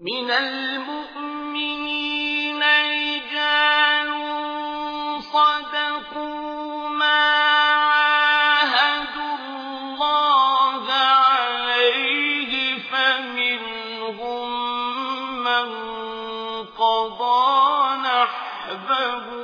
من المؤمنين رجال صدقوا ما عاهدوا الله عليه فمنهم من قضى نحبه.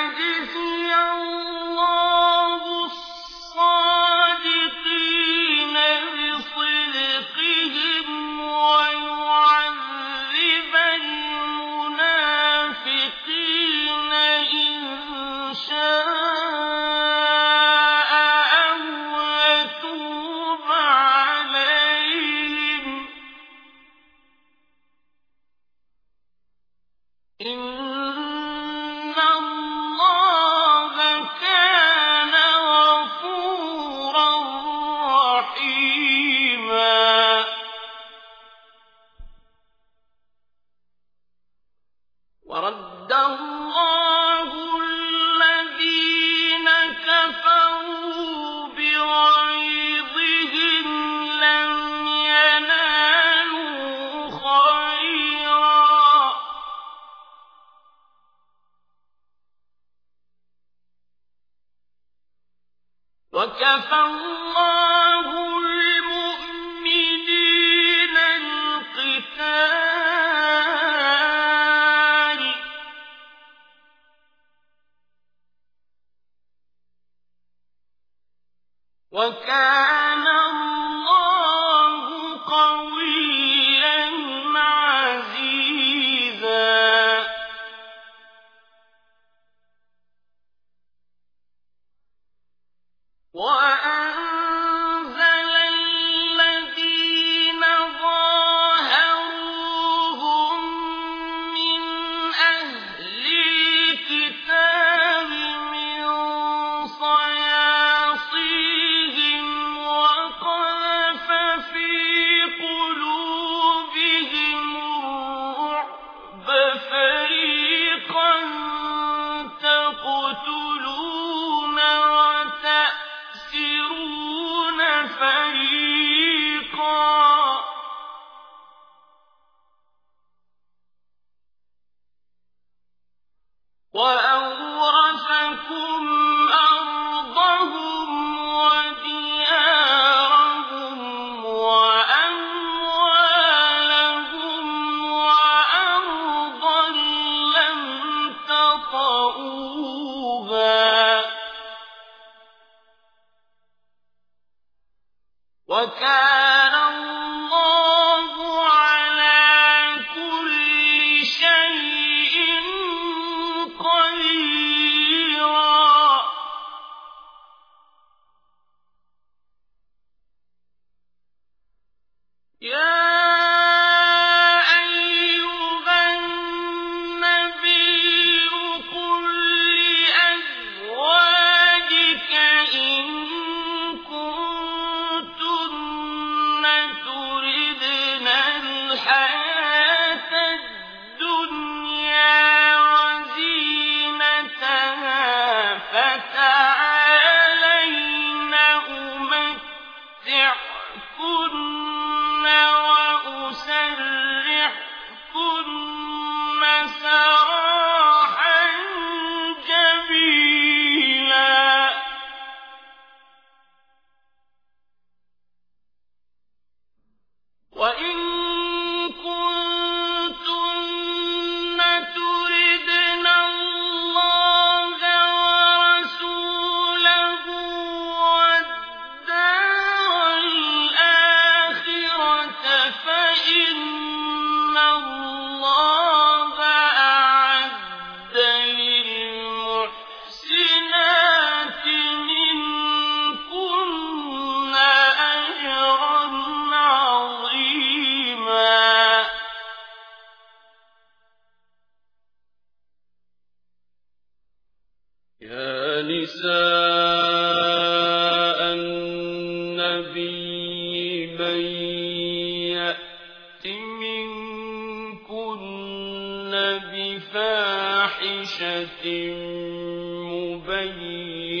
ليجزي الله ورد الله الذين كفروا بغيظهم لم ينالوا خيرا. وكفى الله وكان وكان نِسَاءَ النَّبِيِّ مَن يَأْتِ مِنكُنَّ بِفَاحِشَةٍ مُّبَيِّنَةٍ